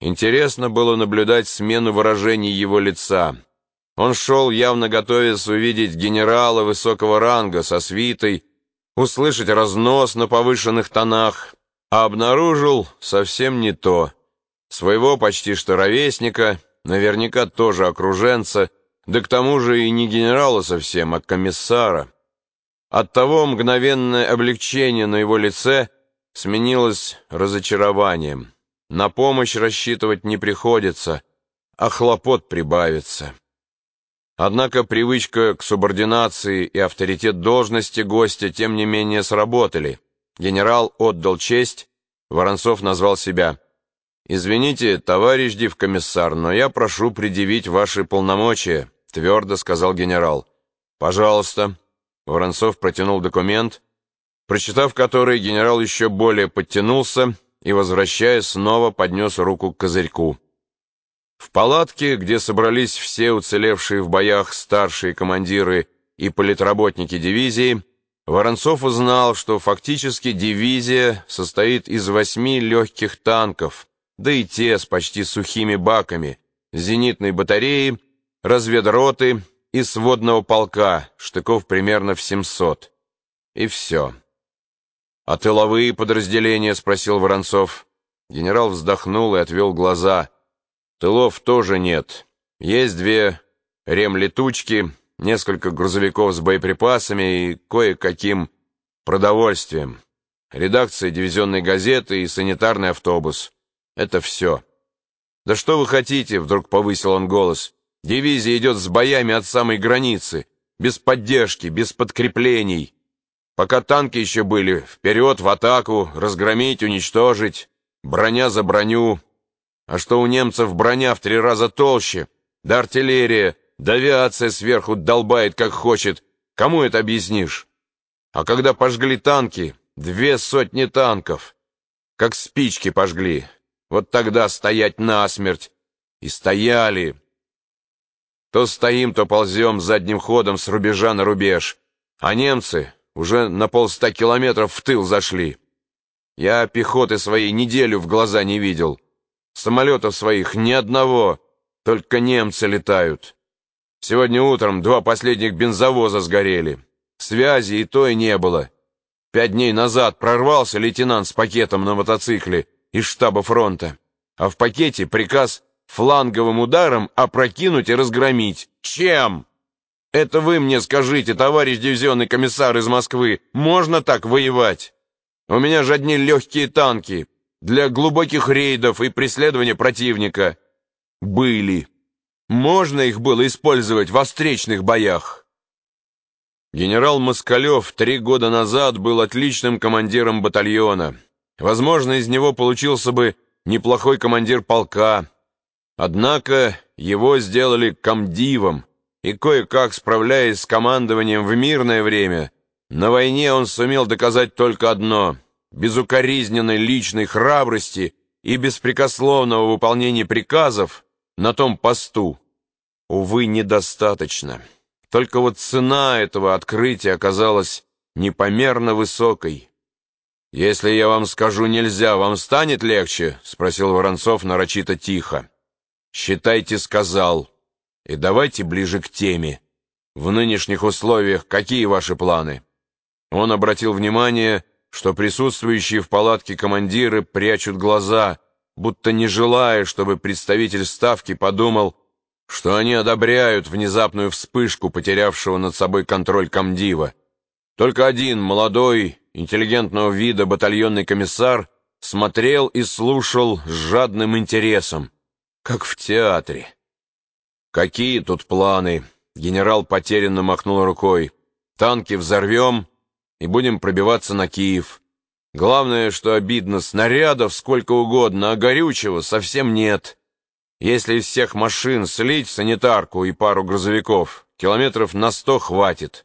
Интересно было наблюдать смену выражений его лица. Он шел, явно готовясь увидеть генерала высокого ранга со свитой, услышать разнос на повышенных тонах, а обнаружил совсем не то. Своего почти что ровесника, наверняка тоже окруженца, да к тому же и не генерала совсем, а комиссара. Оттого мгновенное облегчение на его лице сменилось разочарованием. На помощь рассчитывать не приходится, а хлопот прибавится. Однако привычка к субординации и авторитет должности гостя тем не менее сработали. Генерал отдал честь, Воронцов назвал себя. «Извините, товарищ дивкомиссар, но я прошу предъявить ваши полномочия», твердо сказал генерал. «Пожалуйста». Воронцов протянул документ, прочитав который, генерал еще более подтянулся и, возвращаясь, снова поднес руку к козырьку. В палатке, где собрались все уцелевшие в боях старшие командиры и политработники дивизии, Воронцов узнал, что фактически дивизия состоит из восьми легких танков, да и те с почти сухими баками, зенитной батареи, разведроты и сводного полка, штыков примерно в 700. И все. «А тыловые подразделения?» — спросил Воронцов. Генерал вздохнул и отвел глаза. «Тылов тоже нет. Есть две ремлетучки, несколько грузовиков с боеприпасами и кое-каким продовольствием. Редакция дивизионной газеты и санитарный автобус. Это все». «Да что вы хотите?» — вдруг повысил он голос. «Дивизия идет с боями от самой границы, без поддержки, без подкреплений». Пока танки еще были, вперед, в атаку, разгромить, уничтожить, броня за броню. А что у немцев броня в три раза толще, да артиллерия, да авиация сверху долбает, как хочет, кому это объяснишь? А когда пожгли танки, две сотни танков, как спички пожгли, вот тогда стоять насмерть. И стояли. То стоим, то ползем задним ходом с рубежа на рубеж, а немцы уже на полста километров в тыл зашли. Я пехоты своей неделю в глаза не видел. Самолетов своих ни одного, только немцы летают. Сегодня утром два последних бензовоза сгорели. Связи и той не было. Пять дней назад прорвался лейтенант с пакетом на мотоцикле из штаба фронта. А в пакете приказ фланговым ударом опрокинуть и разгромить. Чем? Это вы мне скажите, товарищ дивизионный комиссар из Москвы, можно так воевать? У меня же одни легкие танки для глубоких рейдов и преследования противника. Были. Можно их было использовать во встречных боях. Генерал Москалев три года назад был отличным командиром батальона. Возможно, из него получился бы неплохой командир полка. Однако его сделали комдивом, и кое-как справляясь с командованием в мирное время, на войне он сумел доказать только одно — безукоризненной личной храбрости и беспрекословного выполнения приказов на том посту. Увы, недостаточно. Только вот цена этого открытия оказалась непомерно высокой. «Если я вам скажу «нельзя», вам станет легче?» — спросил Воронцов нарочито тихо. «Считайте, сказал». И давайте ближе к теме. В нынешних условиях какие ваши планы? Он обратил внимание, что присутствующие в палатке командиры прячут глаза, будто не желая, чтобы представитель Ставки подумал, что они одобряют внезапную вспышку потерявшего над собой контроль комдива. Только один молодой, интеллигентного вида батальонный комиссар смотрел и слушал с жадным интересом, как в театре. «Какие тут планы?» Генерал потерянно махнул рукой. «Танки взорвем и будем пробиваться на Киев. Главное, что обидно, снарядов сколько угодно, а горючего совсем нет. Если из всех машин слить санитарку и пару грузовиков, километров на сто хватит.